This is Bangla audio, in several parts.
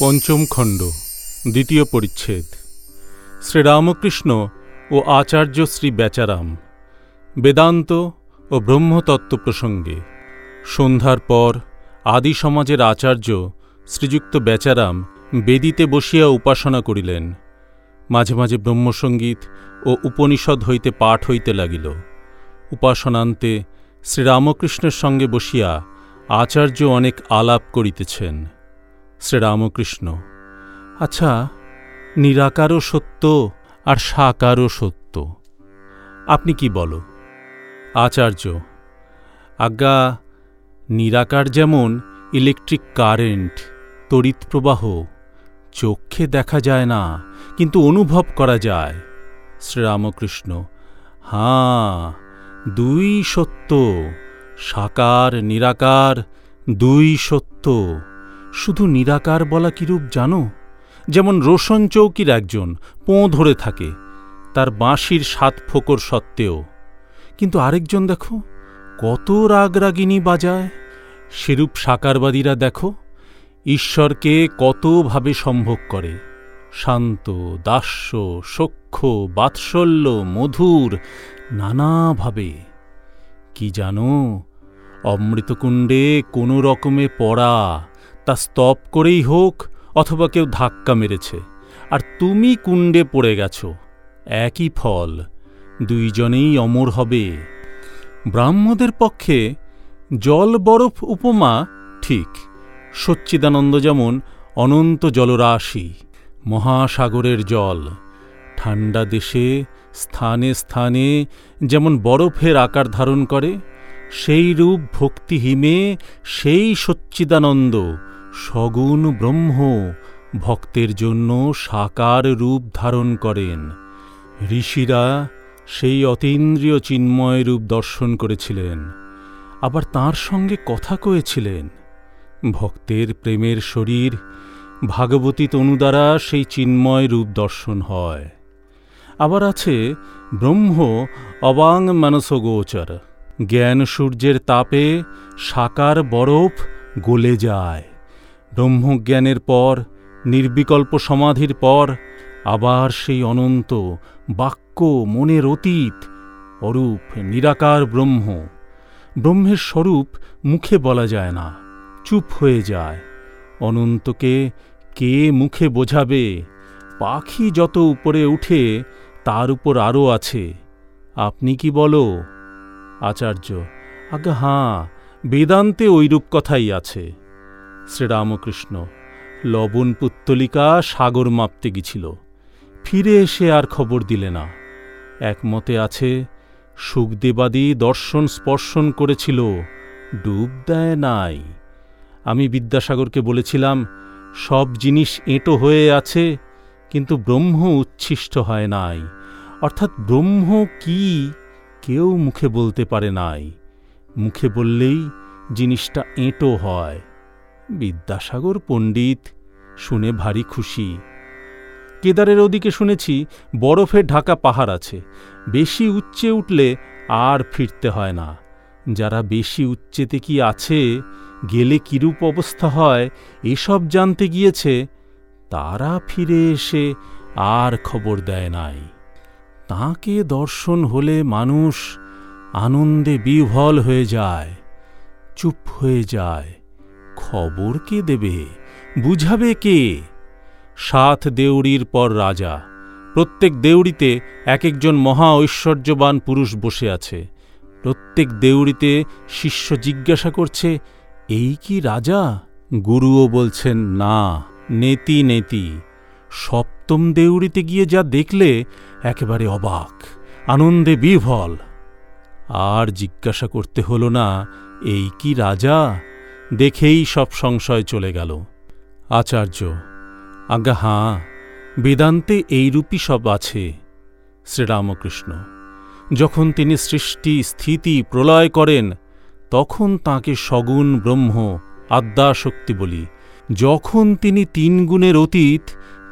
পঞ্চম খণ্ড, দ্বিতীয় পরিচ্ছেদ। শ্রীরামকৃষ্ণ ও আচার্য শ্রী বেচারাম বেদান্ত ও ব্রহ্মতত্ত্ব প্রসঙ্গে সন্ধ্যার পর আদি সমাজের আচার্য শ্রীযুক্ত বেচারাম বেদিতে বসিয়া উপাসনা করিলেন। মাঝে মাঝে ব্রহ্মসঙ্গীত ও উপনিষদ হইতে পাঠ হইতে লাগিল। উপাসনান্তে শ্রীরামকৃষ্ণের সঙ্গে বসিয়া আচার্য অনেক আলাপ করিতেছেন। শ্রীরামকৃষ্ণ। আচ্ছা নিরাকারও সত্য আর সাকারও সত্য। আপনি কি বলো? আচার্য, আজ্ঞা, নিরাকার যেমন ইলেকট্রিক কারেন্ট, তড়িৎ প্রবাহ, চোখে দেখা যায় না, কিন্তু অনুভব করা যায়। শ্রীরামকৃষ্ণ, হাঁ, দুই সত্য, সাকার, নিরাকার, দুই সত্য। শুধু নিরাকার বলা কিরূপ জানো? যেমন রোশন চৌকির একজন, পোঁ ধরে থাকে, তার বাঁশির সাত ফোকর সত্ত্বেও। কিন্তু আরেকজন দেখো, কত রাগরাগিনী বাজায়। সেরূপ সাকারবাদীরা দেখো, ঈশ্বরকে কতভাবে সম্ভোগ করে। শান্ত, দাস্য সখ্য বাৎসল্য, মধুর, নানাভাবে। কি জানো, অমৃতকুণ্ডে কোনো রকমে পড়া তা স্তব করেই হোক অথবা কেউ ধাক্কা মেরেছে। আর তুমি কুণ্ডে পড়ে গেছ। একই ফল। দুইজনেই অমর হবে। ব্রাহ্মদের পক্ষে জল বরফ উপমা ঠিক। সচ্চিদানন্দ যেমন অনন্ত জলরাশি, মহাসাগরের জল। ঠান্ডা দেশে স্থানে স্থানে যেমন বরফের আকার ধারণ করে, সেই রূপ ভক্তিহীমে সেই সচ্চিদানন্দ সগুণ ব্রহ্ম ভক্তের জন্য সাকার রূপ ধারণ করেন। ঋষিরা সেই অতীন্দ্রিয় চিন্ময় রূপ দর্শন করেছিলেন। আবার তার সঙ্গে কথা কয়েছিলেন। ভক্তের প্রেমের শরীর ভাগবতী তনু দ্বারা সেই চিন্ময় রূপ দর্শন হয়। আবার আছে ব্রহ্ম অবাং মানসগোচর জ্ঞান সূর্যের তাপে সাকার বরফ গলে যায়। ব্রহ্মজ্ঞানের পর, নির্বিকল্প সমাধির পর, আবার সেই অনন্ত বাক্য মনের অতীত অরূপ নিরাকার ব্রহ্ম। ব্রহ্মের স্বরূপ মুখে বলা যায় না, চুপ হয়ে যায়। অনন্তকে কে মুখে বোঝাবে? পাখি যত উপরে উঠে, তার উপর আরও আছে। আপনি কি বলো? আচার্য, আজ্ঞা, হাঁ, বেদান্তে ঐরূপ কথাই আছে। শ্রীরামকৃষ্ণ, লবণ পুত্তলিকা সাগর মাপতে গেছিল। ফিরে এসে আর খবর দিলে না। একমতে আছে, সুখদেবাদি দর্শন স্পর্শন করেছিল, ডুব দেয় নাই। আমি বিদ্যাসাগরকে বলেছিলাম, সব জিনিস এঁটো হয়ে আছে, কিন্তু ব্রহ্ম উচ্ছিষ্ট হয় নাই। অর্থাৎ ব্রহ্ম কি, কেউ মুখে বলতে পারে নাই। মুখে বললেই জিনিসটা এঁটো হয়। বিদ্যাসাগর পণ্ডিত, শুনে ভারী খুশি। কেদারের ওদিকে শুনেছি বরফে ঢাকা পাহাড় আছে, বেশি উচ্চে উঠলে আর ফিরতে হয় না। যারা বেশি উচ্চেতে কি আছে, গেলে কিরূপ অবস্থা হয়, এসব জানতে গিয়েছে, তারা ফিরে এসে আর খবর দেয় নাই। তাঁকে দর্শন হলে মানুষ আনন্দে বিহ্বল হয়ে যায়, চুপ হয়ে যায়। খবর কে দেবে? বুঝাবে কে? সাত দেউড়ির পর রাজা। প্রত্যেক দেউড়িতে এক একজন মহা ঐশ্বর্যবান পুরুষ বসে আছে। প্রত্যেক দেউড়িতে শিষ্য জিজ্ঞাসা করছে, এই কি রাজা? গুরুও বলছেন, না, নেতি নেতি। সপ্তম দেউড়িতে গিয়ে যা দেখলে একেবারে অবাক, আনন্দে বিভল আর জিজ্ঞাসা করতে হল না, এই কি রাজা? দেখেই সব সংশয় চলে গেল। আচার্য, আজ্ঞা, হাঁ, বেদান্তে এইরূপই সব আছে, শ্রীরামকৃষ্ণ। যখন তিনি সৃষ্টি স্থিতি প্রলয় করেন, তখন তাকে সগুণ ব্রহ্ম, আদ্যাশক্তি বলি। যখন তিনি তিন গুণের অতীত,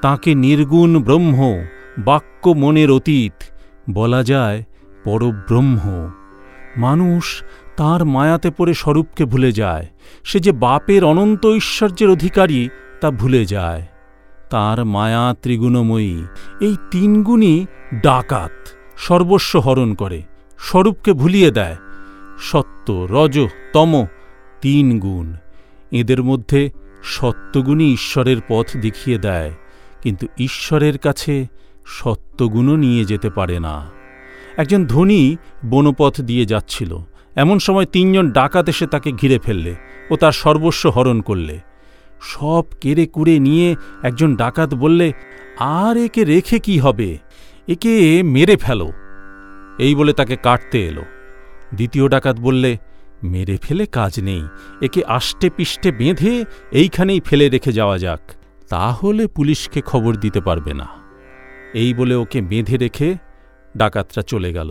তাকে নির্গুণ ব্রহ্ম, বাক্য মনের অতীত বলা যায় পরব্রহ্ম। মানুষ তার মায়াতে পড়ে স্বরূপকে ভুলে যায়। সে যে বাপের অনন্ত ঐশ্বর্যের অধিকারী, তা ভুলে যায়। তার মায়া ত্রিগুণময়ী। এই তিন গুণই ডাকাত, সর্বস্ব হরণ করে, স্বরূপকে ভুলিয়ে দেয়। সত্য, রজ, তম তিন গুণ। এদের মধ্যে সত্যগুণই ঈশ্বরের পথ দেখিয়ে দেয়, কিন্তু ঈশ্বরের কাছে সত্যগুণও নিয়ে যেতে পারে না। একজন ধনী বনপথ দিয়ে যাচ্ছিল। এমন সময় তিনজন ডাকাত এসে তাকে ঘিরে ফেললে ও তার সর্বস্ব হরণ করলে। সব কেড়ে কুড়ে নিয়ে একজন ডাকাত বললে, আর একে রেখে কি হবে? একে মেরে ফেলো। এই বলে তাকে কাটতে এলো। দ্বিতীয় ডাকাত বললে, মেরে ফেলে কাজ নেই, একে আষ্টে পিষ্টে বেঁধে এইখানেই ফেলে রেখে যাওয়া যাক, তাহলে পুলিশকে খবর দিতে পারবে না। এই বলে ওকে বেঁধে রেখে ডাকাতরা চলে গেল।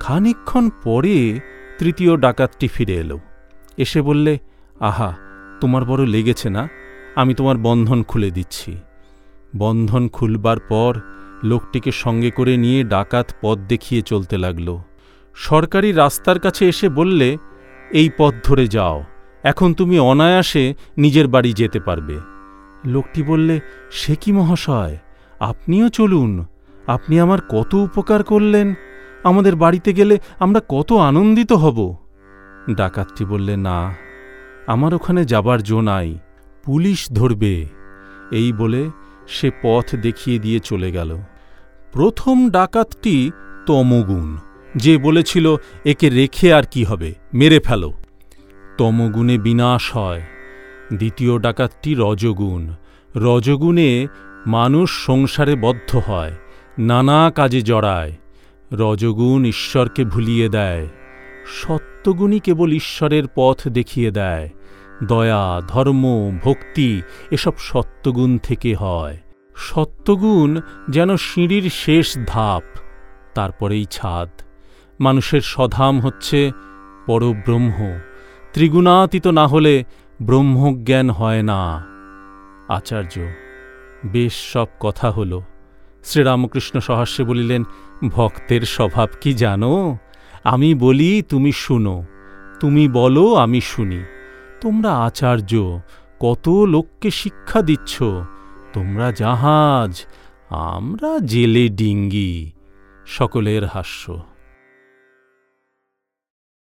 খানিকক্ষণ পরে তৃতীয় ডাকাতটি ফিরে এলো। এসে বললে, আহা, তোমার বড় লেগেছে না? আমি তোমার বন্ধন খুলে দিচ্ছি। বন্ধন খুলবার পর লোকটিকে সঙ্গে করে নিয়ে ডাকাত পথ দেখিয়ে চলতে লাগল। সরকারি রাস্তার কাছে এসে বললে, এই পথ ধরে যাও, এখন তুমি অনায়াসে নিজের বাড়ি যেতে পারবে। লোকটি বললে, সে কি মহাশয়? আপনিও চলুন, আপনি আমার কত উপকার করলেন? আমাদের বাড়িতে গেলে আমরা কত আনন্দিত হব। ডাকাতটি বললে, না, আমার ওখানে যাবার জো নাই, পুলিশ ধরবে। এই বলে সে পথ দেখিয়ে দিয়ে চলে গেল। প্রথম ডাকাতটি তমগুণ, যে বলেছিল, একে রেখে আর কি হবে, মেরে ফেলো। তমগুণে বিনাশ হয়। দ্বিতীয় ডাকাতটি রজগুণ, রজগুণে মানুষ সংসারে বদ্ধ হয়, নানা কাজে জড়ায়। রজগুণ ঈশ্বরকে ভুলিয়ে দেয়, সত্যগুণই কেবল ঈশ্বরের পথ দেখিয়ে দেয়। দয়া, ধর্ম, ভক্তি এসব সত্যগুণ থেকে হয়। সত্যগুণ যেন সিঁড়ির শেষ ধাপ, তারপরেই ছাদ। মানুষের স্বধাম হচ্ছে পরব্রহ্ম, ত্রিগুণাতীত না হলে ব্রহ্মজ্ঞান হয় না। আচার্য, বেশ সব কথা হল। শ্রীরামকৃষ্ণ সহাস্যে বলিলেন, ভক্তের স্বভাব কি জানো? আমি বলি, তুমি শুনো। তুমি বলো, আমি শুনি। তোমরা আচার্য, কত লোককে শিক্ষা দিচ্ছ? তোমরা জাহাজ, আমরা জেলে ডিঙ্গি। সকলের হাস্য।